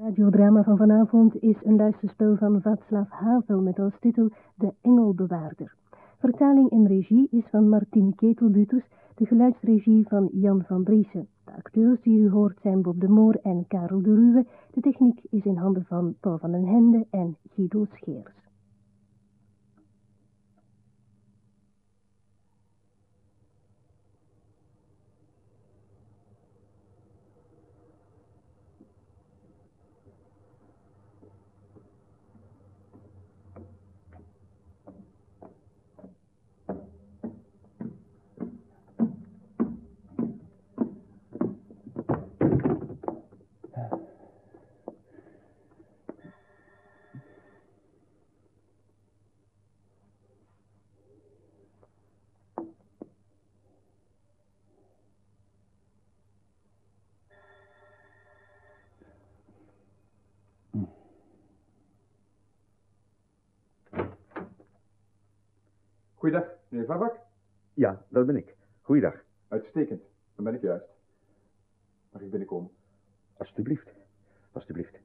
radiodrama van vanavond is een luisterspel van Václav Havel met als titel De Engelbewaarder. Vertaling en regie is van Martin Ketelbuters, de geluidsregie van Jan van Driessen. De acteurs die u hoort zijn Bob de Moor en Karel de Ruwe. De techniek is in handen van Paul van den Hende en Guido Scheers. Goeiedag, meneer Vabak. Ja, dat ben ik. Goeiedag. Uitstekend, dan ben ik juist. Mag ik binnenkomen? Alsjeblieft. Alsjeblieft.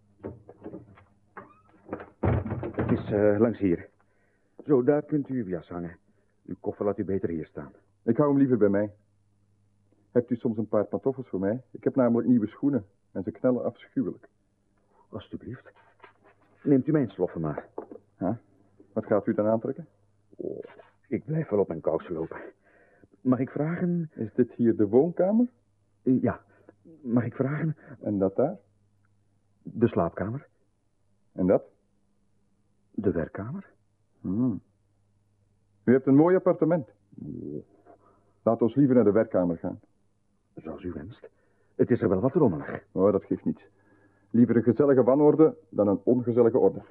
Het is eh, langs hier. Zo, daar kunt u uw jas hangen. Uw koffer laat u beter hier staan. Ik hou hem liever bij mij. Hebt u soms een paar pantoffels voor mij? Ik heb namelijk nieuwe schoenen en ze knellen afschuwelijk. Alsjeblieft. Neemt u mijn sloffen maar. Huh? Wat gaat u dan aantrekken? Oh, ik blijf wel op mijn kousen lopen. Mag ik vragen... Is dit hier de woonkamer? Uh, ja. Mag ik vragen... En dat daar? De slaapkamer. En dat? De werkkamer. Hmm. U hebt een mooi appartement. Laat ons liever naar de werkkamer gaan. Zoals u wenst. Het is er wel wat rommelig. Oh, dat geeft niets. Liever een gezellige wanorde dan een ongezellige orde.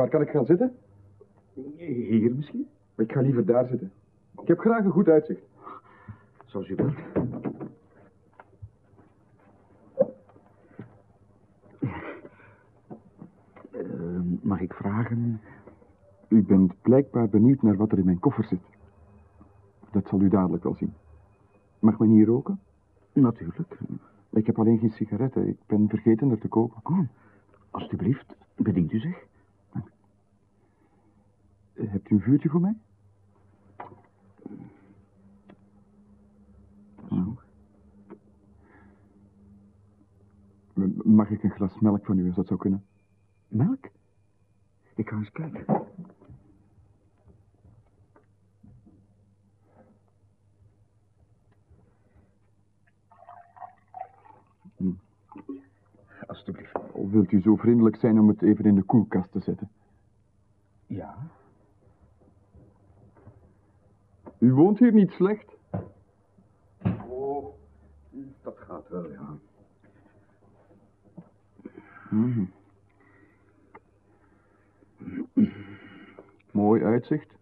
Waar kan ik gaan zitten? Hier misschien? Ik ga liever daar zitten. Ik heb graag een goed uitzicht. Zoals u wilt. Uh, mag ik vragen? U bent blijkbaar benieuwd naar wat er in mijn koffer zit. Dat zal u dadelijk wel zien. Mag men hier roken? Natuurlijk. Ik heb alleen geen sigaretten. Ik ben vergeten er te kopen. Oh, alstublieft, bedient u zich. Hebt u een vuurtje voor mij? Zo. Mag ik een glas melk van u, als dat zou kunnen? Melk? Ik ga eens kijken. Hm. Alsjeblieft. Wilt u zo vriendelijk zijn om het even in de koelkast te zetten? Ja. U woont hier niet slecht? Oh, dat gaat wel, ja. Mm. Mooi uitzicht.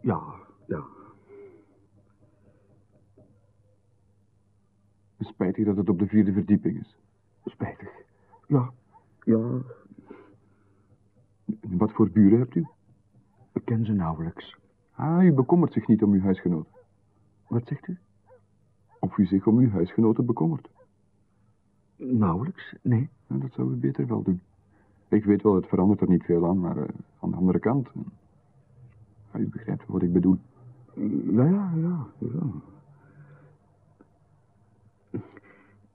Ja, ja. Spijtig dat het op de vierde verdieping is. Spijtig. Ja, ja. Wat voor buren hebt u? Ik ken ze nauwelijks. Ah, u bekommert zich niet om uw huisgenoten. Wat zegt u? Of u zich om uw huisgenoten bekommert. Nauwelijks, nee. Ja, dat zou u beter wel doen. Ik weet wel, het verandert er niet veel aan, maar uh, aan de andere kant... Uh, ja, u begrijpt wat ik bedoel. Ja, ja, ja, ja.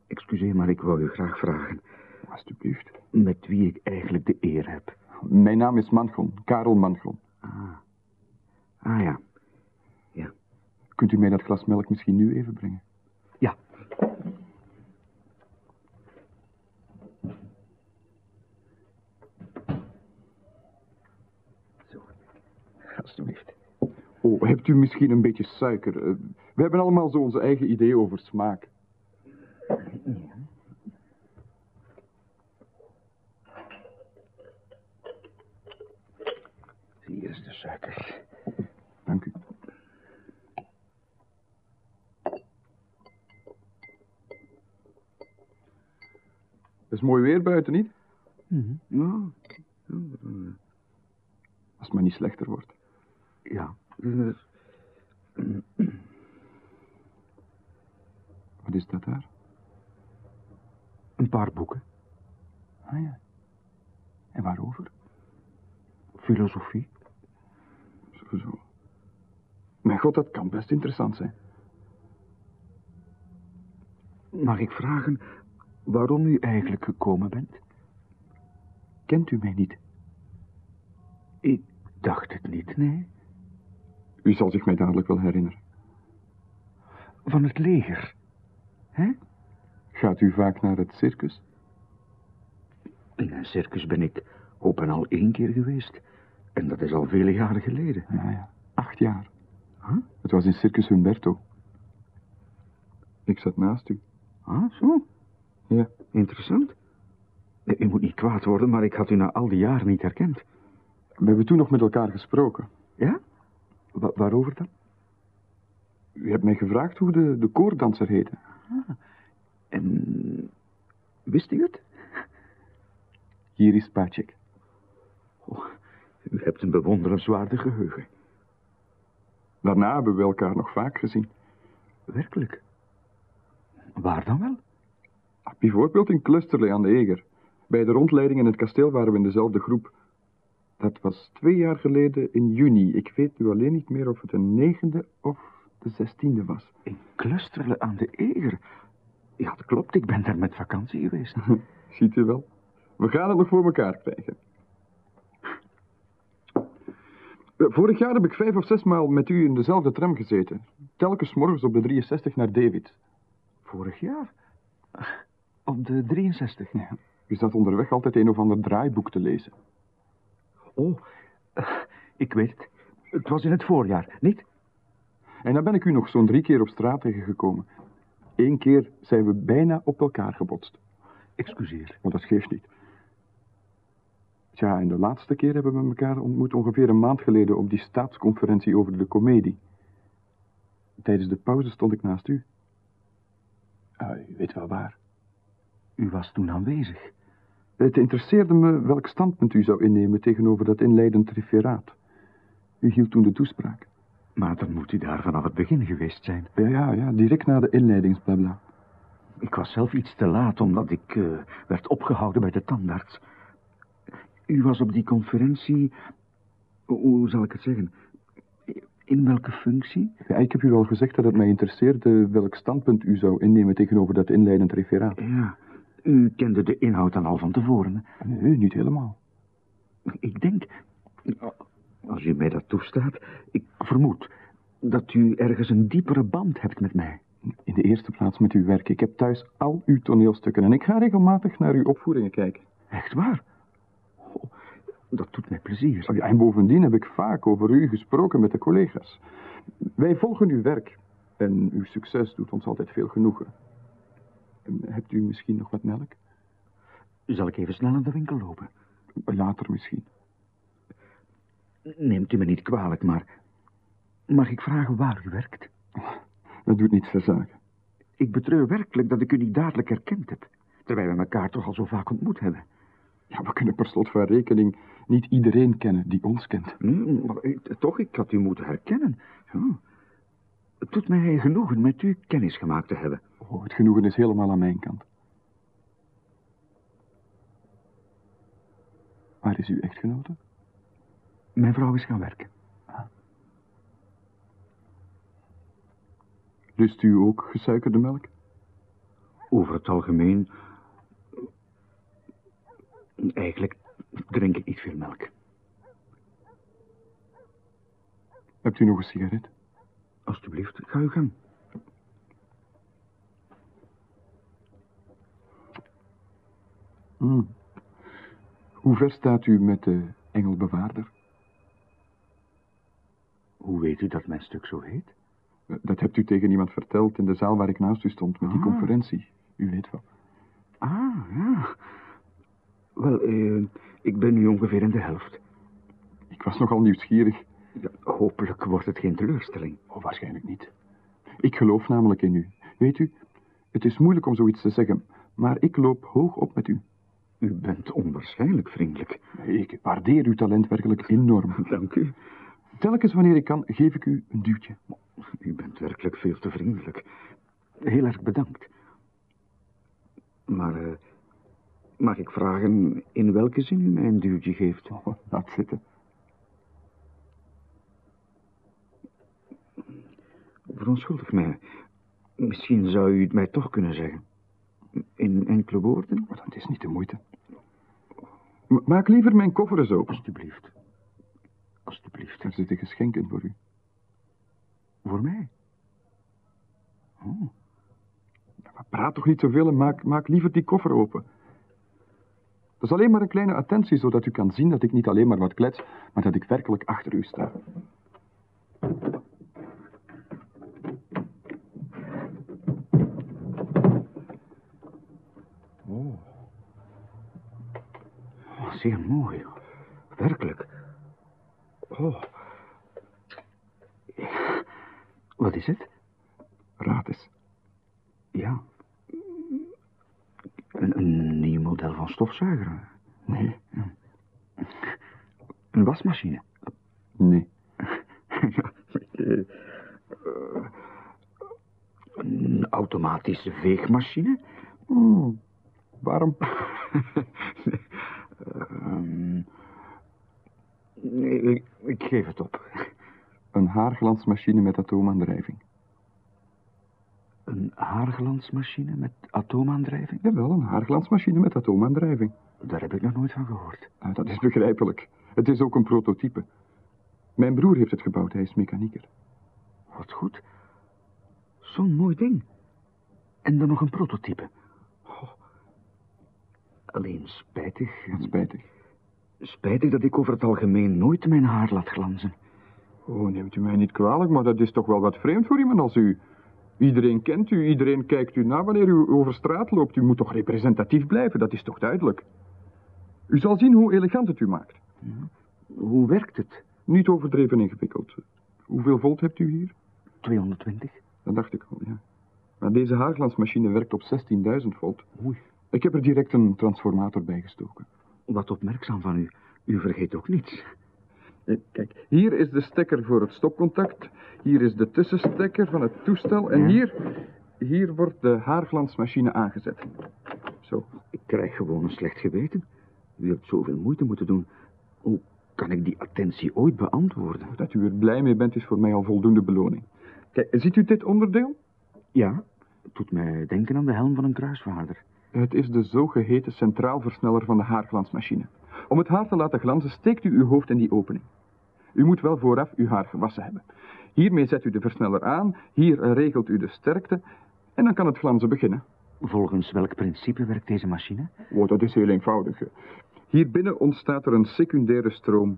Excuseer, maar ik wou u graag vragen. Alsjeblieft. Met wie ik eigenlijk de eer heb. Mijn naam is Mangon, Karel Mangon. Ah. Ja. Ja. Kunt u mij dat glas melk misschien nu even brengen? Ja. Zo. Alsjeblieft. Oh, hebt u misschien een beetje suiker? Uh, we hebben allemaal zo onze eigen idee over smaak. Ja. Hier is de suiker. Dank u. Het is mooi weer buiten, niet? Mm -hmm. Ja. Als het maar niet slechter wordt. Ja. Wat is dat daar? Een paar boeken. Ah ja. En waarover? Filosofie. Zo, zo. Mijn god, dat kan best interessant zijn. Mag ik vragen waarom u eigenlijk gekomen bent? Kent u mij niet? Ik dacht het niet, nee. U zal zich mij dadelijk wel herinneren. Van het leger. Hè? Gaat u vaak naar het circus? In een circus ben ik op en al één keer geweest. En dat is al vele jaren geleden. Ja, ja. Acht jaar. Huh? Het was in Circus Humberto. Ik zat naast u. Ah, zo. Ja. Interessant. U moet niet kwaad worden, maar ik had u na al die jaren niet herkend. We hebben toen nog met elkaar gesproken. Ja? Wa- waarover dan? U hebt mij gevraagd hoe de, de koordanser heette. En wist u het? Hier is Pacek. Oh, u hebt een bewonderenswaardig geheugen. Daarna hebben we elkaar nog vaak gezien. Werkelijk. Waar dan wel? Bijvoorbeeld in Clusterlee aan de Eger. Bij de rondleiding in het kasteel waren we in dezelfde groep. Dat was twee jaar geleden in juni. Ik weet nu alleen niet meer of het de negende of de zestiende was. In Clusterle aan de Eger. Ja, dat klopt. Ik ben daar met vakantie geweest. Ziet u wel. We gaan het nog voor elkaar krijgen. Eh, Vorig jaar heb ik vijf of zes maal met u in dezelfde tram gezeten. Telkens morgens op de 63 naar David. Vorig jaar? Op de 63. Ja. U zat onderweg altijd een of ander draaiboek te lezen. Oh, eh, ik weet het. Het was in het voorjaar, niet? En dan ben ik u nog zo'n drie keer op straat tegengekomen. Eén keer zijn we bijna op elkaar gebotst. Excuseer. Maar dat geeft niet. Tja, en de laatste keer hebben we elkaar ontmoet ongeveer een maand geleden op die staatsconferentie over de komedie. Tijdens de pauze stond ik naast u. Ah, u weet wel waar. U was toen aanwezig. Het interesseerde me welk standpunt u zou innemen tegenover dat inleidend referaat. U hield toen de toespraak. Maar dan moet u daar vanaf het begin geweest zijn. Ja, ja, ja, direct na de inleidingsblabla. Ik was zelf iets te laat, omdat ik eh, werd opgehouden bij de tandarts. U was op die conferentie... Hoe zal ik het zeggen? In welke functie? Ja, ik heb u al gezegd dat het mij interesseerde welk standpunt u zou innemen tegenover dat inleidend referaat. Ja, u kende de inhoud dan al van tevoren. Nee, niet helemaal. Ik denk, als u mij dat toestaat, ik vermoed dat u ergens een diepere band hebt met mij. In de eerste plaats met uw werk. Ik heb thuis al uw toneelstukken en ik ga regelmatig naar uw opvoeringen kijken. Echt waar? Dat doet mij plezier. Ja, en bovendien heb ik vaak over u gesproken met de collega's. Wij volgen uw werk en uw succes doet ons altijd veel genoegen. En hebt u misschien nog wat melk? Zal ik even snel naar de winkel lopen? Later misschien. Neemt u me niet kwalijk, maar... Mag ik vragen waar u werkt? Dat doet niets ter zake. Ik betreur werkelijk dat ik u niet dadelijk herkend heb. Terwijl we elkaar toch al zo vaak ontmoet hebben. Ja, we kunnen per slot van rekening niet iedereen kennen die ons kent. Nee, maar ik- toch, ik had u moeten herkennen. Ja. Het doet mij genoegen met u kennis gemaakt te hebben. Oh, het genoegen is helemaal aan mijn kant. Waar is uw echtgenote? Mijn vrouw is gaan werken. Lust u ook gesuikerde melk? Over het algemeen... Eigenlijk drink ik niet veel melk. Hebt u nog een sigaret? Alsjeblieft, ga u gang. Hmm. Hoe ver staat u met de engelbewaarder? Hoe weet u dat mijn stuk zo heet? Dat hebt u tegen iemand verteld in de zaal waar ik naast u stond met die Ah. conferentie. U weet wel. Ah, ja. Wel, eh, ik ben nu ongeveer in de helft. Ik was nogal nieuwsgierig. Ja, hopelijk wordt het geen teleurstelling. Oh, waarschijnlijk niet. Ik geloof namelijk in u. Weet u, het is moeilijk om zoiets te zeggen, maar ik loop hoog op met u. U bent onwaarschijnlijk vriendelijk. Ik waardeer uw talent werkelijk enorm. Dank u. Telkens wanneer ik kan, geef ik u een duwtje. U bent werkelijk veel te vriendelijk. Heel erg bedankt. Maar eh, mag ik vragen in welke zin u mij een duwtje geeft? Oh, laat zitten. Verontschuldig mij. Misschien zou u het mij toch kunnen zeggen. In enkele woorden? Maar dat is niet de moeite. Maak liever mijn koffer eens open. Alsjeblieft. Alsjeblieft. Er zitten geschenken voor u. Voor mij? Oh. Maar praat toch niet zoveel en maak, maak liever die koffer open. Dat is alleen maar een kleine attentie, zodat u kan zien dat ik niet alleen maar wat klets, maar dat ik werkelijk achter u sta. Oh. oh. Zeer mooi. Werkelijk. Oh. Wat is het? Raad eens. Ja. Een, een nieuw model van stofzuiger. Nee. Een wasmachine. Nee. Een automatische veegmachine. Oh, waarom? Nee, ik, ik geef het op. Een haarglansmachine met atoomaandrijving. Haarglansmachine met atoomaandrijving? Jawel, een haarglansmachine met atoomaandrijving. Daar heb ik nog nooit van gehoord. Nou, dat is begrijpelijk. Het is ook een prototype. Mijn broer heeft het gebouwd, hij is mechanieker. Wat goed. Zo'n mooi ding. En dan nog een prototype. Oh. Alleen spijtig. Wat spijtig. Spijtig dat ik over het algemeen nooit mijn haar laat glanzen. Oh, neemt u mij niet kwalijk, maar dat is toch wel wat vreemd voor iemand als u. Iedereen kent u, iedereen kijkt u na wanneer u over straat loopt. U moet toch representatief blijven, dat is toch duidelijk. U zal zien hoe elegant het u maakt. Hoe werkt het? Niet overdreven ingewikkeld. Hoeveel volt hebt u hier? 220? Dat dacht ik al, ja. Maar deze haarglansmachine werkt op 16.000 volt. Oei. Ik heb er direct een transformator bij gestoken. Wat opmerkzaam van u. U vergeet ook niets. Eh, Kijk, hier is de stekker voor het stopcontact. Hier is de tussenstekker van het toestel. En Ja. hier, hier wordt de haarglansmachine aangezet. Zo. Ik krijg gewoon een slecht geweten. U hebt zoveel moeite moeten doen. Hoe kan ik die attentie ooit beantwoorden? Dat u er blij mee bent, is voor mij al voldoende beloning. Kijk, ziet u dit onderdeel? Ja, het doet mij denken aan de helm van een kruisvaarder. Het is de zogeheten centraalversneller van de haarglansmachine. Om het haar te laten glanzen, steekt u uw hoofd in die opening. U moet wel vooraf uw haar gewassen hebben. Hiermee zet u de versneller aan, hier regelt u de sterkte en dan kan het glanzen beginnen. Volgens welk principe werkt deze machine? Oh, dat is heel eenvoudig. Hier binnen ontstaat er een secundaire stroom.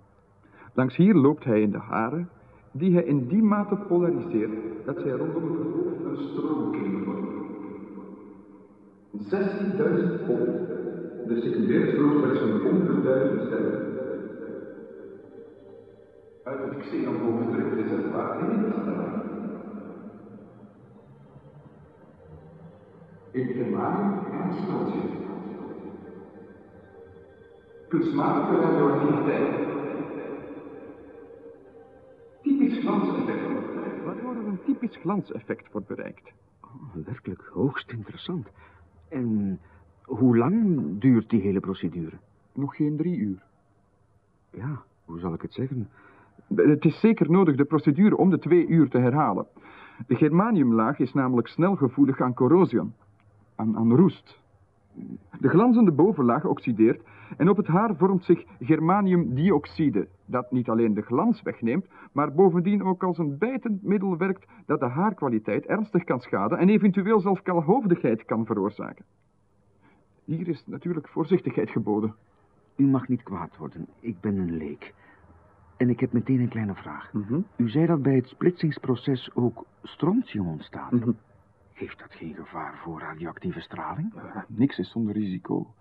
Langs hier loopt hij in de haren, die hij in die mate polariseert dat zij rondom het hoofd een stroomkring vormen. 16.000 volt. De secundaire stroom slechts een honderdduizend sterren. Uit het xenonboomstrekreservaat in de straat. In Germanië en Schotje. Kunstmatige radioactiviteit. Typisch glanseffect. Wat wordt een typisch glanseffect wordt bereikt? Oh, werkelijk hoogst interessant. En hoe lang duurt die hele procedure? Nog geen drie uur. Ja, hoe zal ik het zeggen? Het is zeker nodig de procedure om de twee uur te herhalen. De germaniumlaag is namelijk snel gevoelig aan corrosion, aan, aan roest. De glanzende bovenlaag oxideert en op het haar vormt zich germaniumdioxide, dat niet alleen de glans wegneemt, maar bovendien ook als een bijtend middel werkt dat de haarkwaliteit ernstig kan schaden en eventueel zelfs kalhoofdigheid kan veroorzaken. Hier is natuurlijk voorzichtigheid geboden. U mag niet kwaad worden. Ik ben een leek. En ik heb meteen een kleine vraag. U zei dat bij het splitsingsproces ook strontium ontstaat. Mhm. Heeft dat geen gevaar voor radioactieve straling? Eh, niks is zonder risico.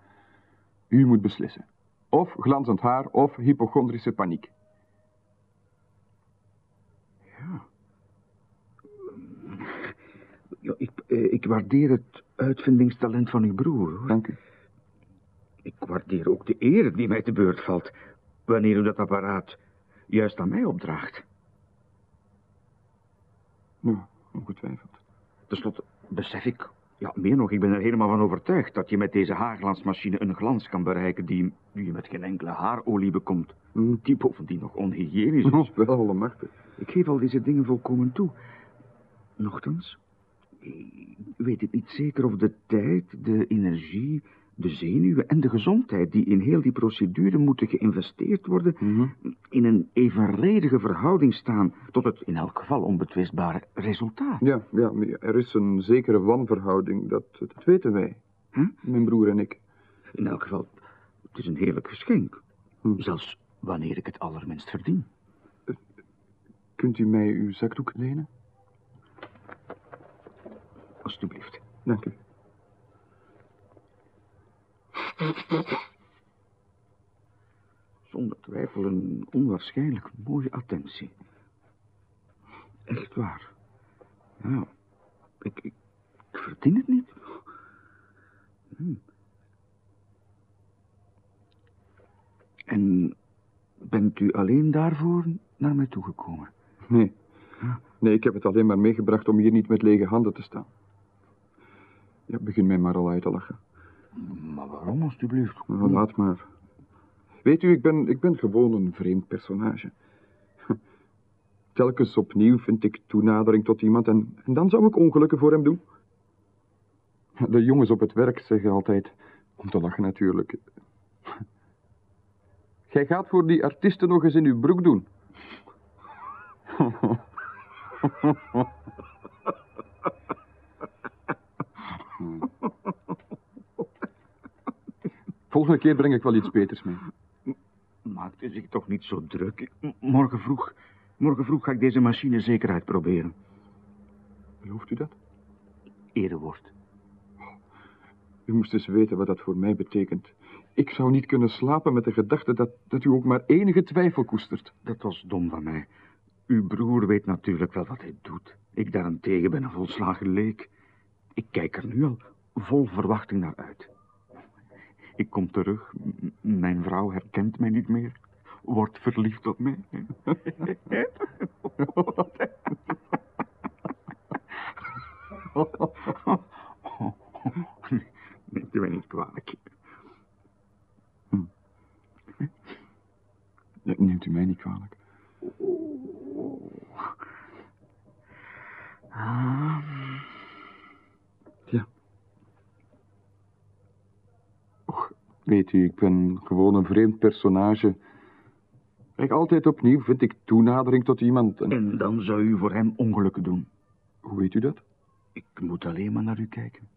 U moet beslissen. Of glanzend haar of hypochondrische paniek. Ja. ja ik, eh, ik waardeer het uitvindingstalent van uw broer. Hoor. Dank u. Ik waardeer ook de eer die mij te beurt valt... wanneer u dat apparaat juist aan mij opdraagt. Ja, ongetwijfeld. Ten slotte besef ik Ja, meer nog, ik ben er helemaal van overtuigd dat je met deze haarglansmachine een glans kan bereiken die, die je met geen enkele haarolie bekomt. Hm. Die bovendien nog onhygiënisch is. Oh, wel allemachtig. Ik geef al deze dingen volkomen toe. Nochtans, ik weet ik niet zeker of de tijd, de energie, de zenuwen en de gezondheid die in heel die procedure moeten geïnvesteerd worden, Mhm. in een evenredige verhouding staan tot het in elk geval onbetwistbare resultaat. Ja, ja, er is een zekere wanverhouding, dat, dat weten wij. Hm? Mijn broer en ik. In elk geval, het is een heerlijk geschenk. Hm. Zelfs wanneer ik het allerminst verdien. Kunt u mij uw zakdoek lenen? Alsjeblieft. Dank u. Zonder twijfel een onwaarschijnlijk mooie attentie. Echt waar. Ja, ik, ik, ik verdien het niet. Hm. En bent u alleen daarvoor naar mij toegekomen? Nee. Nee, ik heb het alleen maar meegebracht om hier niet met lege handen te staan. Ja, begin mij maar al uit te lachen. Maar waarom, alstublieft? Nou, laat maar. Weet u, ik ben, ik ben gewoon een vreemd personage. Telkens opnieuw vind ik toenadering tot iemand en, en dan zou ik ongelukken voor hem doen. De jongens op het werk zeggen altijd, om te lachen natuurlijk. Gij gaat voor die artiesten nog eens in uw broek doen. Volgende keer breng ik wel iets beters mee. Maakt u zich toch niet zo druk. Ik- Morgen vroeg, morgen vroeg ga ik deze machine zeker uitproberen. Gelooft u dat? Erewoord. U moest eens weten wat dat voor mij betekent. Ik zou niet kunnen slapen met de gedachte dat, dat u ook maar enige twijfel koestert. Dat was dom van mij. Uw broer weet natuurlijk wel wat hij doet. Ik daarentegen ben een volslagen leek. Ik kijk er nu al vol verwachting naar uit. Ik kom terug. Mijn vrouw herkent mij niet meer. Wordt verliefd op mij. Neemt u mij niet kwalijk. Ja, neemt u mij niet kwalijk. Ah. Ja. Och, weet u, ik ben gewoon een vreemd personage. Kijk, altijd opnieuw vind ik toenadering tot iemand. En... En dan zou u voor hem ongelukken doen. Hoe weet u dat? Ik moet alleen maar naar u kijken.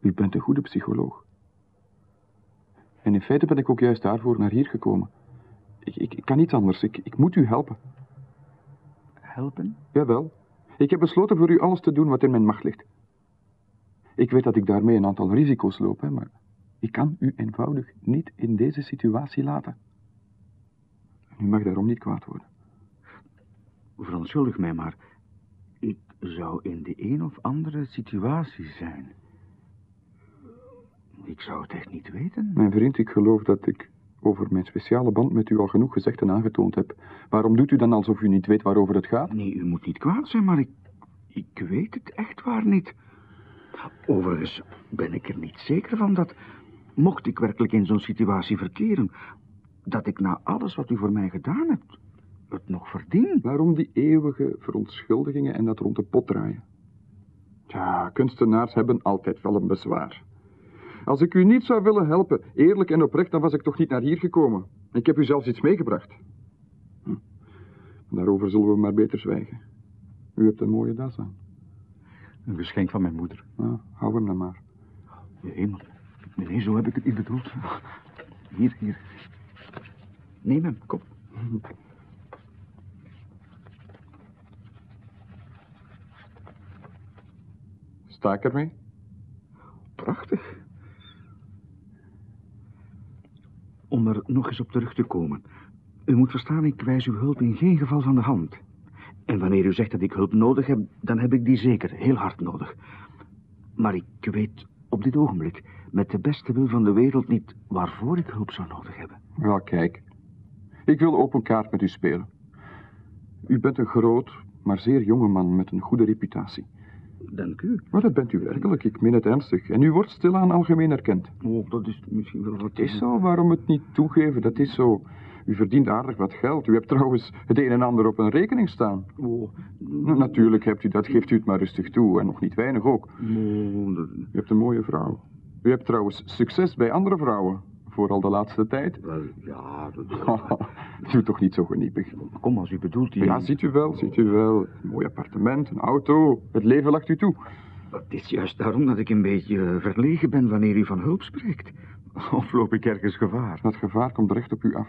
U bent een goede psycholoog. En in feite ben ik ook juist daarvoor naar hier gekomen. Ik, ik, ik kan niet anders. Ik, ik moet u helpen. Helpen? Jawel. Ik heb besloten voor u alles te doen wat in mijn macht ligt. Ik weet dat ik daarmee een aantal risico's loop, hè, maar ik kan u eenvoudig niet in deze situatie laten. En u mag daarom niet kwaad worden. Verontschuldig mij maar. Ik zou in de een of andere situatie zijn. Ik zou het echt niet weten. Mijn vriend, ik geloof dat ik over mijn speciale band met u al genoeg gezegd en aangetoond heb. Waarom doet u dan alsof u niet weet waarover het gaat? Nee, u moet niet kwaad zijn, maar ik, ik weet het echt waar niet. Overigens ben ik er niet zeker van dat, mocht ik werkelijk in zo'n situatie verkeren, dat ik na alles wat u voor mij gedaan hebt, het nog verdien. Waarom die eeuwige verontschuldigingen en dat rond de pot draaien? Ja, kunstenaars hebben altijd wel een bezwaar. Als ik u niet zou willen helpen, eerlijk en oprecht, dan was ik toch niet naar hier gekomen. Ik heb u zelfs iets meegebracht. Hm. Daarover zullen we maar beter zwijgen. U hebt een mooie das aan. Een geschenk van mijn moeder. Nou, hou hem dan maar. Je hemel. Nee, zo heb ik het niet bedoeld. Hier, hier. Neem hem, kom. Sta ik ermee? Prachtig. Om er nog eens op terug te komen. U moet verstaan, ik wijs uw hulp in geen geval van de hand. En wanneer u zegt dat ik hulp nodig heb, dan heb ik die zeker heel hard nodig. Maar ik weet op dit ogenblik, met de beste wil van de wereld, niet waarvoor ik hulp zou nodig hebben. Wel, kijk. Ik wil open kaart met u spelen. U bent een groot, maar zeer jonge man met een goede reputatie. Dank u. Maar dat bent u werkelijk, ik meen het ernstig. En u wordt stilaan algemeen erkend. Oh, dat is misschien wel wat... Het is zo, waarom het niet toegeven? Dat is zo. U verdient aardig wat geld. U hebt trouwens het een en ander op een rekening staan. Oh, Natuurlijk hebt u dat, geeft u het maar rustig toe. En nog niet weinig ook. oh, dat- U hebt een mooie vrouw. U hebt trouwens succes bij andere vrouwen. Vooral de laatste tijd. wel, ja, dat... Doe toch niet zo geniepig. Kom, als u bedoelt... Die... Ja, ziet u wel, ziet u wel. Een mooi appartement, een auto. Het leven lacht u toe. Het is juist daarom dat ik een beetje eh, verlegen ben wanneer u van hulp spreekt. Of loop ik ergens gevaar? Dat gevaar komt recht op u af.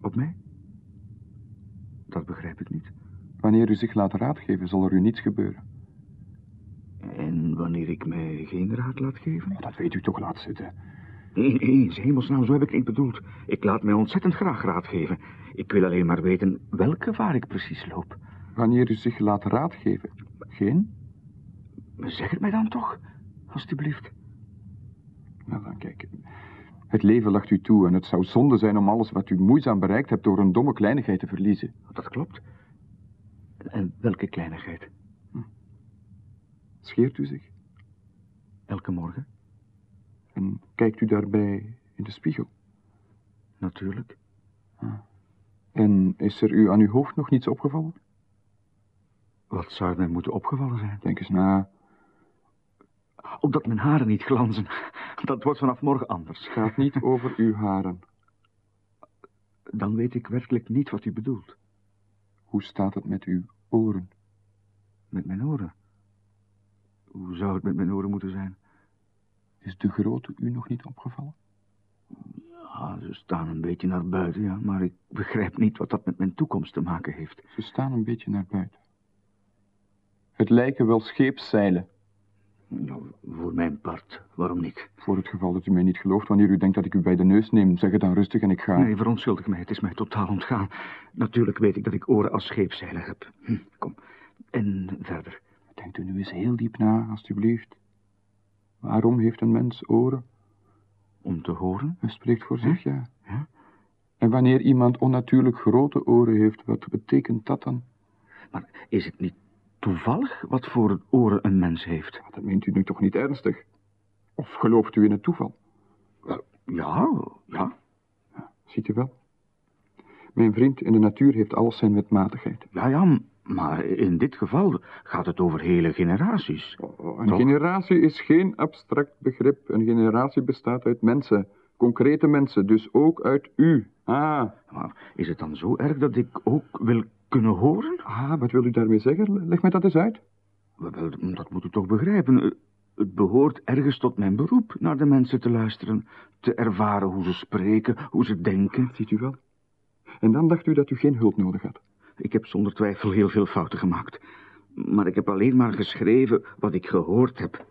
Op mij? Dat begrijp ik niet. Wanneer u zich laat raadgeven, zal er u niets gebeuren. En wanneer ik mij geen raad laat geven? Dat weet u toch, laat zitten. Nee, nee, in hemelsnaam, zo heb ik het niet bedoeld. Ik laat mij ontzettend graag raad geven. Ik wil alleen maar weten welk gevaar ik precies loop. Wanneer u zich laat raadgeven. Geen? Zeg het mij dan toch, alstublieft. Nou dan kijk. Het leven lacht u toe en het zou zonde zijn om alles wat u moeizaam bereikt hebt door een domme kleinigheid te verliezen. Dat klopt. En welke kleinigheid? Scheert u zich Elke morgen? en kijkt u daarbij in de spiegel. Natuurlijk. En is er u aan uw hoofd nog niets opgevallen? Wat zou mij moeten opgevallen zijn? Denk eens na. Omdat mijn haren niet glanzen. Dat wordt vanaf morgen anders. Het gaat niet over uw haren. Dan weet ik werkelijk niet wat u bedoelt. Hoe staat het met uw oren? Met mijn oren. Hoe zou het met mijn oren moeten zijn? Is de grootte u nog niet opgevallen? Ja, ze staan een beetje naar buiten, ja. Maar ik begrijp niet wat dat met mijn toekomst te maken heeft. Ze staan een beetje naar buiten. Het lijken wel scheepszeilen. Ja, voor mijn part, waarom niet? Voor het geval dat u mij niet gelooft wanneer u denkt dat ik u bij de neus neem, zeg het dan rustig en ik ga. Nee, verontschuldig mij, het is mij totaal ontgaan. Natuurlijk weet ik dat ik oren als scheepzeiler heb. Hm, kom. En verder. Denkt u nu eens heel diep na, alstublieft. Waarom heeft een mens oren? Om te horen? Hij spreekt voor zich, ja. Ja. En wanneer iemand onnatuurlijk grote oren heeft, wat betekent dat dan? Maar is het niet toevallig wat voor oren een mens heeft? Dat meent u nu toch niet ernstig? Of gelooft u in het toeval? Wel, ja, ja. Ziet u wel? Mijn vriend, in de natuur heeft alles zijn wetmatigheid. Ja, ja, maar in dit geval gaat het over hele generaties. Oh, Een Toch? generatie is geen abstract begrip. Een generatie bestaat uit mensen. Concrete mensen, dus ook uit u. Ah, Maar is het dan zo erg dat ik ook wil kunnen horen? ah wat wil u daarmee zeggen? Leg mij dat eens uit. Wel, wel, dat moet u toch begrijpen. Eh, Het behoort ergens tot mijn beroep naar de mensen te luisteren, te ervaren hoe ze spreken, hoe ze denken. Ziet u wel? En dan dacht u dat u geen hulp nodig had. Ik heb zonder twijfel heel veel fouten gemaakt. Maar ik heb alleen maar geschreven wat ik gehoord heb.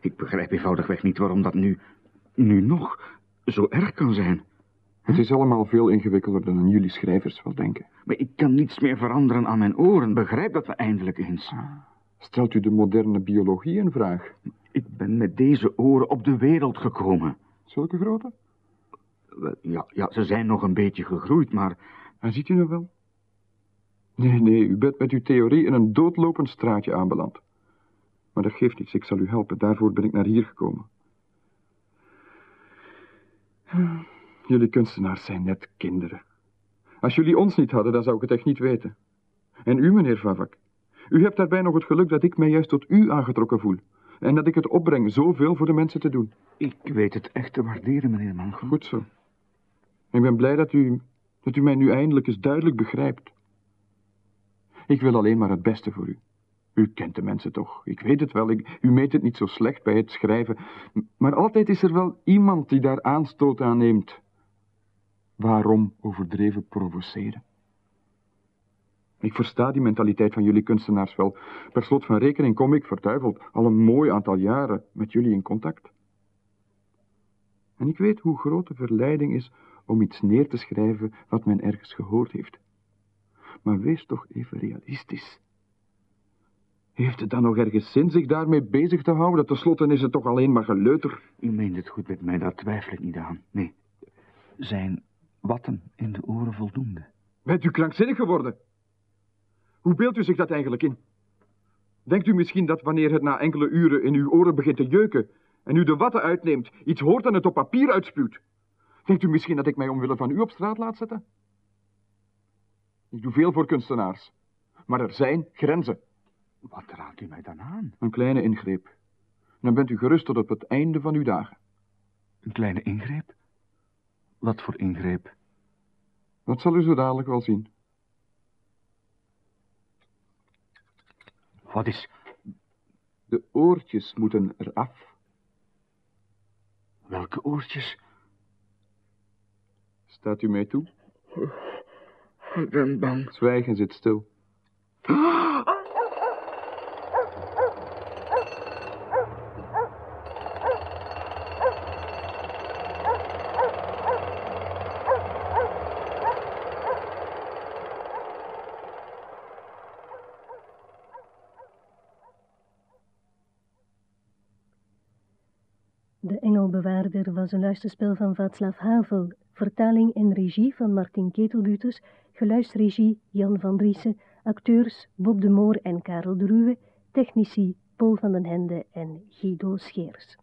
Ik begrijp eenvoudigweg niet waarom dat nu, nu nog, zo erg kan zijn. Het is allemaal veel ingewikkelder dan jullie schrijvers wel denken. Maar ik kan niets meer veranderen aan mijn oren. Begrijp dat we eindelijk eens. Stelt u de moderne biologie in vraag? Ik ben met deze oren op de wereld gekomen. Zulke grote? Ja, ja, ze zijn nog een beetje gegroeid, maar En ziet u nou wel? Nee, nee, u bent met uw theorie in een doodlopend straatje aanbeland. Maar dat geeft niets, ik zal u helpen. Daarvoor ben ik naar hier gekomen. Jullie kunstenaars zijn net kinderen. Als jullie ons niet hadden, dan zou ik het echt niet weten. En u, meneer Vavak, u hebt daarbij nog het geluk dat ik mij juist tot u aangetrokken voel. En dat ik het opbreng zoveel voor de mensen te doen. ik weet het echt te waarderen, meneer Mango. Goed zo. Ik ben blij dat u, dat u mij nu eindelijk eens duidelijk begrijpt. Ik wil alleen maar het beste voor u. U kent de mensen toch? Ik weet het wel. Ik, u meet het niet zo slecht bij het schrijven. Maar altijd is er wel iemand die daar aanstoot aan neemt. Waarom overdreven provoceren? Ik versta die mentaliteit van jullie kunstenaars wel. Per slot van rekening kom ik, verduiveld, al een mooi aantal jaren met jullie in contact. En ik weet hoe groot de verleiding is om iets neer te schrijven wat men ergens gehoord heeft. Maar wees toch even realistisch. Heeft het dan nog ergens zin zich daarmee bezig te houden? Ten slotte is het toch alleen maar geleuter. U meent het goed met mij, daar twijfel ik niet aan. Nee. Zijn watten in de oren voldoende? Bent u krankzinnig geworden? Hoe beeldt u zich dat eigenlijk in? Denkt u misschien dat wanneer het na enkele uren in uw oren begint te jeuken en u de watten uitneemt, iets hoort en het op papier uitspuwt? Denkt u misschien dat ik mij omwille van u op straat laat zetten? Ik doe veel voor kunstenaars, maar er zijn grenzen. Wat raadt u mij dan aan? Een kleine ingreep. Dan bent u gerust tot op het einde van uw dagen. Een kleine ingreep? Wat voor ingreep? Dat zal u zo dadelijk wel zien. Wat is... De oortjes moeten eraf. Welke oortjes? Staat u mij toe? Ik ben bang. Zwijg en zit stil. De Engelbewaarder was een luisterspel van Václav Havel, vertaling en regie van Martin Ketelbuters, geluidsregie Jan van Driessen, acteurs Bob de Moor en Karel de Ruwe, technici Paul van den Hende en Guido Scheers.